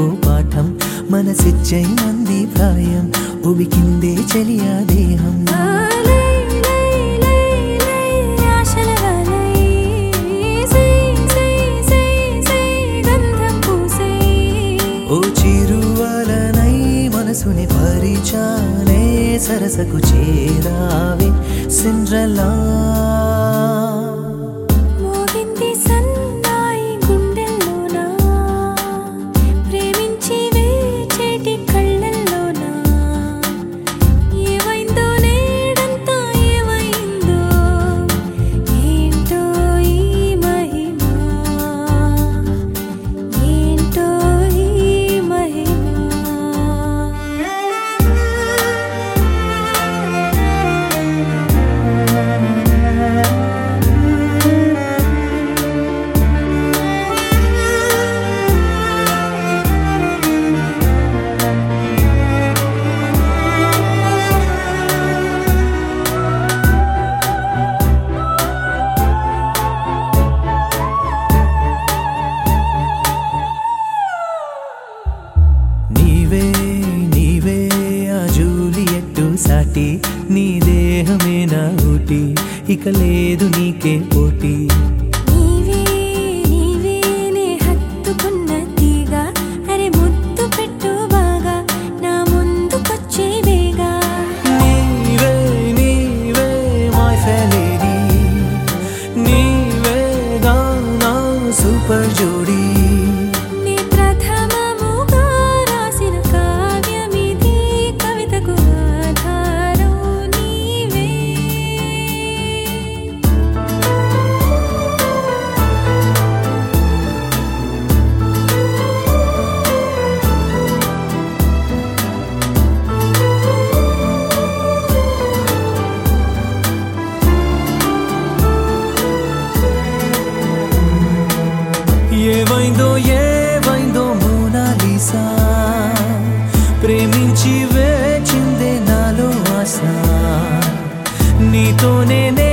మాటే పాఠం మనసిచ్చై అంది ప్రాయం. ఉబికిందే చెలియా దేహం. ఓ చిరువలనై మనసుని సరసకు చేరావే సిండ్రలా. నీ దేహమే నా ఊటి ఇక లేదు నీకే పోటీ. ఏమైందో ఏమైందో మోనాలిసా ప్రేమించి వేచిందే నాలో ఆశ. నీతోనే నే